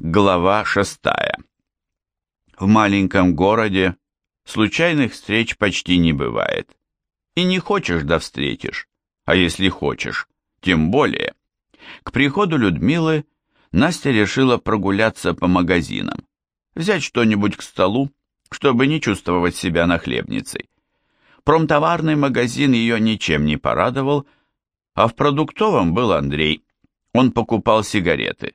Глава шестая. В маленьком городе случайных встреч почти не бывает. И не хочешь да встретишь, а если хочешь, тем более. К приходу Людмилы Настя решила прогуляться по магазинам, взять что-нибудь к столу, чтобы не чувствовать себя нахлебницей. Промтоварный магазин ее ничем не порадовал, а в продуктовом был Андрей. Он покупал сигареты.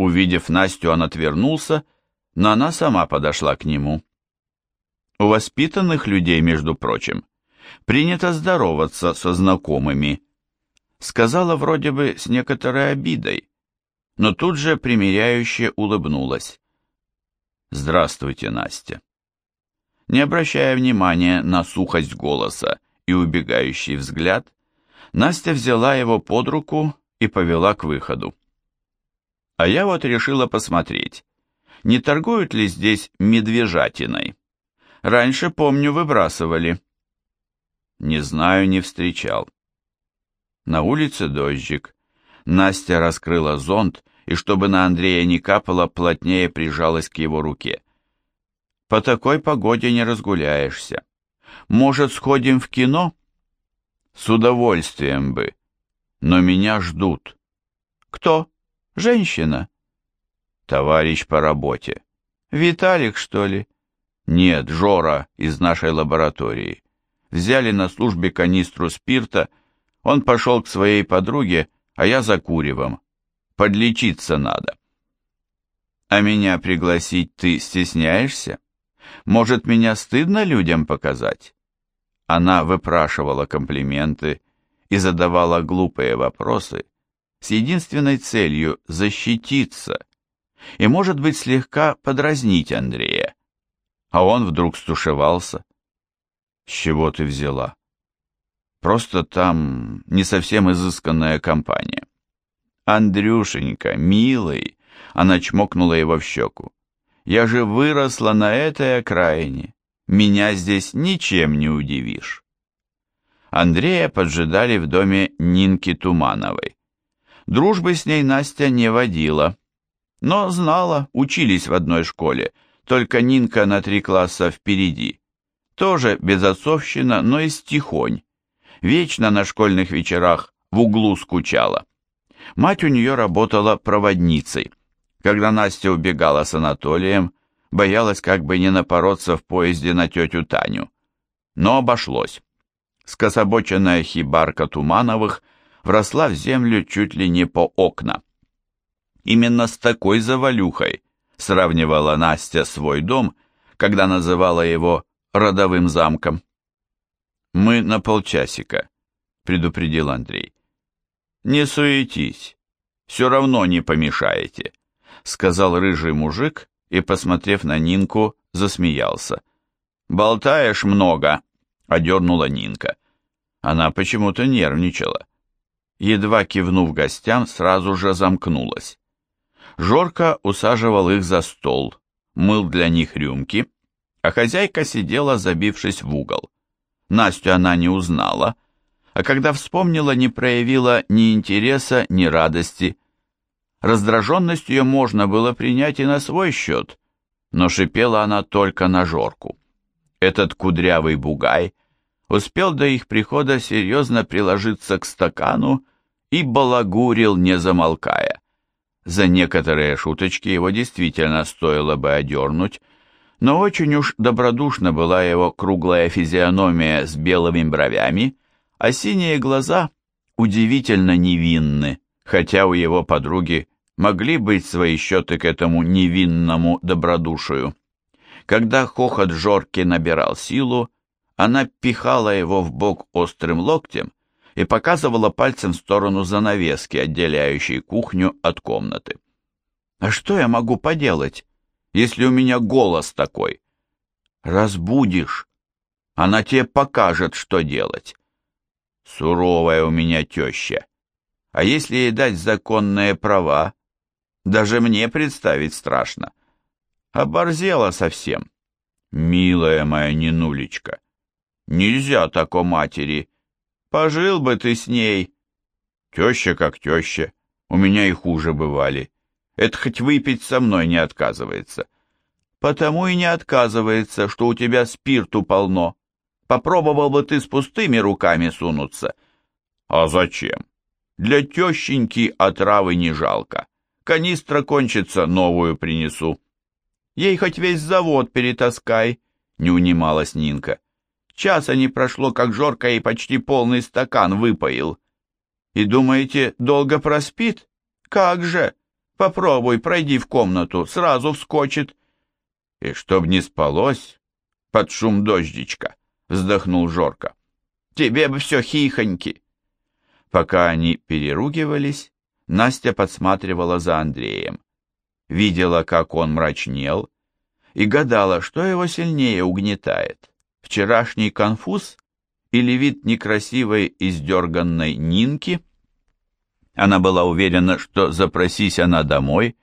Увидев Настю, он отвернулся, но она сама подошла к нему. У воспитанных людей, между прочим, принято здороваться со знакомыми. Сказала вроде бы с некоторой обидой, но тут же примиряюще улыбнулась. «Здравствуйте, Настя». Не обращая внимания на сухость голоса и убегающий взгляд, Настя взяла его под руку и повела к выходу. А я вот решила посмотреть, не торгуют ли здесь медвежатиной. Раньше, помню, выбрасывали. Не знаю, не встречал. На улице дождик. Настя раскрыла зонт, и чтобы на Андрея не капало, плотнее прижалась к его руке. По такой погоде не разгуляешься. Может, сходим в кино? С удовольствием бы. Но меня ждут. Кто? Женщина. Товарищ по работе. Виталик, что ли? Нет, Жора из нашей лаборатории. Взяли на службе канистру спирта, он пошел к своей подруге, а я за куревом. Подлечиться надо. А меня пригласить ты стесняешься? Может, меня стыдно людям показать? Она выпрашивала комплименты и задавала глупые вопросы, с единственной целью защититься и, может быть, слегка подразнить Андрея. А он вдруг стушевался. С чего ты взяла? Просто там не совсем изысканная компания. Андрюшенька, милый, она чмокнула его в щеку. Я же выросла на этой окраине. Меня здесь ничем не удивишь. Андрея поджидали в доме Нинки Тумановой. Дружбы с ней Настя не водила, но знала, учились в одной школе, только Нинка на три класса впереди. Тоже безотцовщина, но и стихонь. Вечно на школьных вечерах в углу скучала. Мать у нее работала проводницей. Когда Настя убегала с Анатолием, боялась как бы не напороться в поезде на тетю Таню. Но обошлось. Скособоченная хибарка Тумановых вросла в землю чуть ли не по окна. Именно с такой завалюхой сравнивала Настя свой дом, когда называла его родовым замком. «Мы на полчасика», — предупредил Андрей. «Не суетись, все равно не помешаете», — сказал рыжий мужик и, посмотрев на Нинку, засмеялся. «Болтаешь много», — одернула Нинка. Она почему-то нервничала едва кивнув гостям, сразу же замкнулась. Жорка усаживал их за стол, мыл для них рюмки, а хозяйка сидела, забившись в угол. Настю она не узнала, а когда вспомнила, не проявила ни интереса, ни радости. Раздраженность ее можно было принять и на свой счет, но шипела она только на Жорку. Этот кудрявый бугай успел до их прихода серьезно приложиться к стакану и балагурил, не замолкая. За некоторые шуточки его действительно стоило бы одернуть, но очень уж добродушна была его круглая физиономия с белыми бровями, а синие глаза удивительно невинны, хотя у его подруги могли быть свои счеты к этому невинному добродушию. Когда хохот Жорки набирал силу, она пихала его в бок острым локтем и показывала пальцем в сторону занавески, отделяющей кухню от комнаты. «А что я могу поделать, если у меня голос такой?» «Разбудишь, она тебе покажет, что делать». «Суровая у меня теща. А если ей дать законные права, даже мне представить страшно. Оборзела совсем. Милая моя ненулечка, нельзя так о матери». Пожил бы ты с ней. Теща как теща, у меня и хуже бывали. Это хоть выпить со мной не отказывается. Потому и не отказывается, что у тебя спирту полно. Попробовал бы ты с пустыми руками сунуться. А зачем? Для тещеньки отравы не жалко. Канистра кончится, новую принесу. Ей хоть весь завод перетаскай, не унималась Нинка. Часа не прошло, как Жорка ей почти полный стакан выпоил. И думаете, долго проспит? Как же? Попробуй, пройди в комнату, сразу вскочит. И чтоб не спалось, под шум дождичка, вздохнул Жорка. Тебе бы все хихоньки. Пока они переругивались, Настя подсматривала за Андреем. Видела, как он мрачнел, и гадала, что его сильнее угнетает. Вчерашний конфуз или вид некрасивой издерганной Нинки? Она была уверена, что запросись она домой,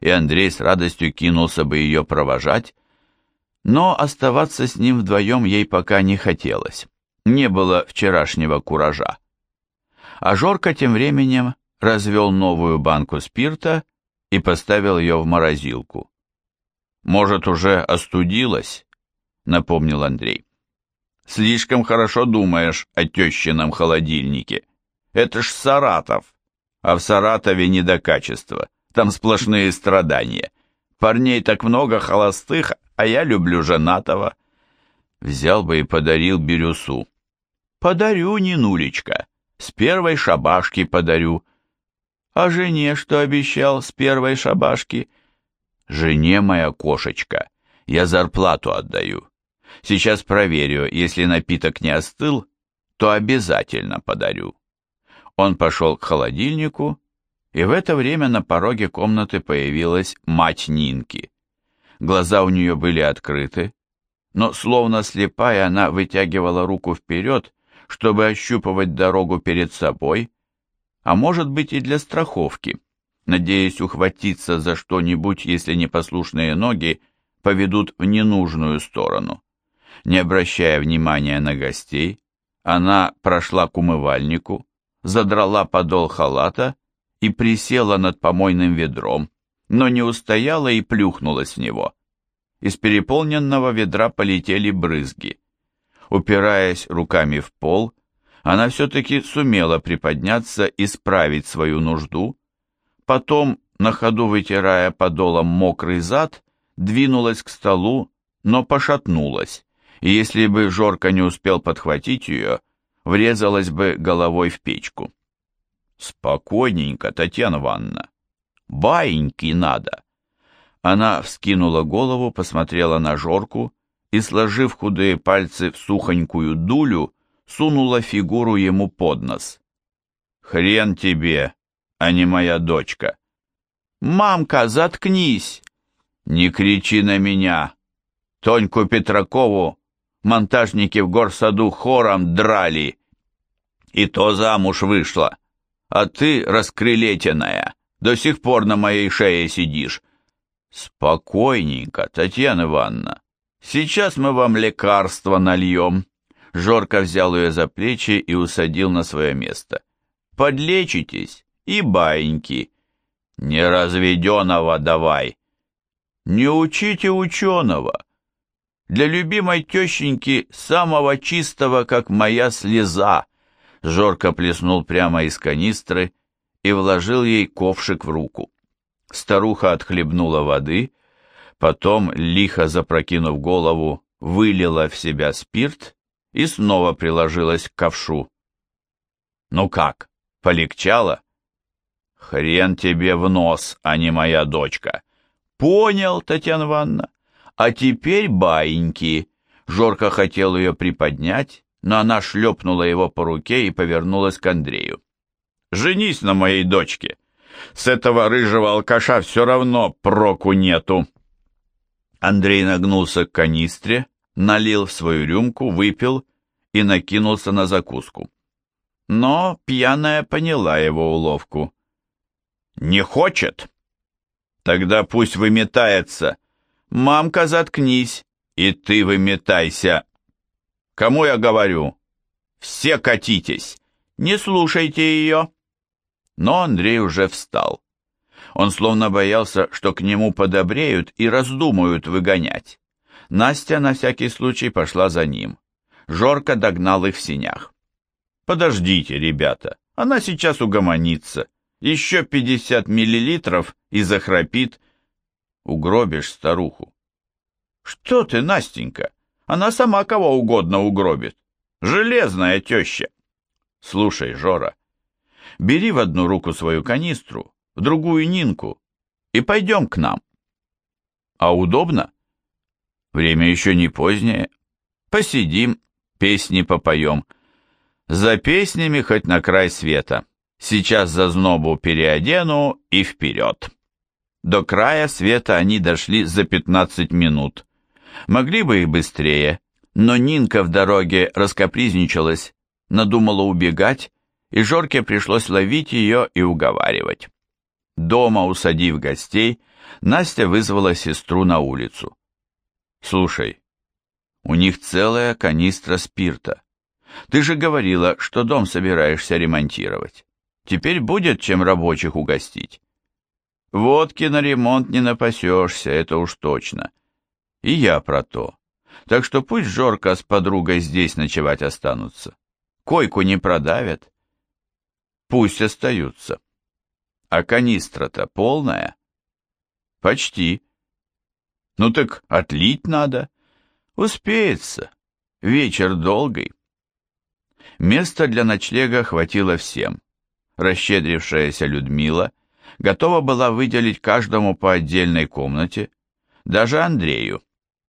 и Андрей с радостью кинулся бы ее провожать, но оставаться с ним вдвоем ей пока не хотелось. Не было вчерашнего куража. А Жорка тем временем развел новую банку спирта и поставил ее в морозилку. «Может, уже остудилась?» — напомнил Андрей. «Слишком хорошо думаешь о тещином холодильнике. Это ж Саратов, а в Саратове не до качества, там сплошные страдания. Парней так много холостых, а я люблю женатого». Взял бы и подарил бирюсу. «Подарю, Нинулечка, с первой шабашки подарю». «А жене что обещал с первой шабашки?» «Жене моя кошечка, я зарплату отдаю. Сейчас проверю, если напиток не остыл, то обязательно подарю. Он пошел к холодильнику, и в это время на пороге комнаты появилась мать Нинки. Глаза у нее были открыты, но словно слепая она вытягивала руку вперед, чтобы ощупывать дорогу перед собой, а может быть и для страховки, надеясь ухватиться за что-нибудь, если непослушные ноги поведут в ненужную сторону. Не обращая внимания на гостей, она прошла к умывальнику, задрала подол халата и присела над помойным ведром, но не устояла и плюхнулась в него. Из переполненного ведра полетели брызги. Упираясь руками в пол, она все-таки сумела приподняться и справить свою нужду, потом, на ходу вытирая подолом мокрый зад, двинулась к столу, но пошатнулась, и если бы Жорка не успел подхватить ее, врезалась бы головой в печку. «Спокойненько, Татьяна Ивановна. Баиньки надо!» Она вскинула голову, посмотрела на Жорку и, сложив худые пальцы в сухонькую дулю, сунула фигуру ему под нос. «Хрен тебе, а не моя дочка!» «Мамка, заткнись!» «Не кричи на меня! Тоньку Петракову монтажники в горсаду хором драли. И то замуж вышла. А ты, раскрылетенная, до сих пор на моей шее сидишь. Спокойненько, Татьяна Ивановна. Сейчас мы вам лекарство нальем. Жорко взял ее за плечи и усадил на свое место. Подлечитесь и баиньки. Не разведенного давай. Не учите ученого. Для любимой тещеньки самого чистого, как моя слеза. Жорко плеснул прямо из канистры и вложил ей ковшик в руку. Старуха отхлебнула воды, потом, лихо запрокинув голову, вылила в себя спирт и снова приложилась к ковшу. «Ну как, полегчало?» «Хрен тебе в нос, а не моя дочка!» «Понял, Татьяна Ивановна. А теперь, баиньки!» Жорка хотел ее приподнять, но она шлепнула его по руке и повернулась к Андрею. «Женись на моей дочке! С этого рыжего алкаша все равно проку нету!» Андрей нагнулся к канистре, налил в свою рюмку, выпил и накинулся на закуску. Но пьяная поняла его уловку. «Не хочет? Тогда пусть выметается!» «Мамка, заткнись, и ты выметайся!» «Кому я говорю?» «Все катитесь! Не слушайте ее!» Но Андрей уже встал. Он словно боялся, что к нему подобреют и раздумают выгонять. Настя на всякий случай пошла за ним. Жорко догнал их в синях. «Подождите, ребята, она сейчас угомонится. Еще пятьдесят миллилитров и захрапит. Угробишь старуху». «Что ты, Настенька? Она сама кого угодно угробит. Железная теща». «Слушай, Жора, бери в одну руку свою канистру, в другую Нинку и пойдем к нам». «А удобно?» «Время еще не позднее. Посидим, песни попоем. За песнями хоть на край света. Сейчас за знобу переодену и вперед». До края света они дошли за 15 минут. Могли бы и быстрее, но Нинка в дороге раскопризничалась, надумала убегать, и Жорке пришлось ловить ее и уговаривать. Дома, усадив гостей, Настя вызвала сестру на улицу. «Слушай, у них целая канистра спирта. Ты же говорила, что дом собираешься ремонтировать. Теперь будет чем рабочих угостить». «Водки на ремонт не напасешься, это уж точно. И я про то. Так что пусть Жорка с подругой здесь ночевать останутся. Койку не продавят. Пусть остаются. А канистра-то полная? Почти. Ну так отлить надо. Успеется. Вечер долгий. Места для ночлега хватило всем. Расщедрившаяся Людмила готова была выделить каждому по отдельной комнате, даже Андрею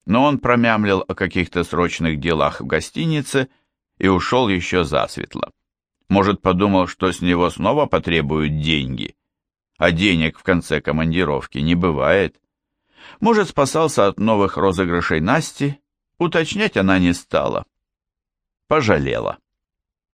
но он промямлил о каких-то срочных делах в гостинице и ушел еще засветло. Может, подумал, что с него снова потребуют деньги, а денег в конце командировки не бывает. Может, спасался от новых розыгрышей Насти, уточнять она не стала. Пожалела.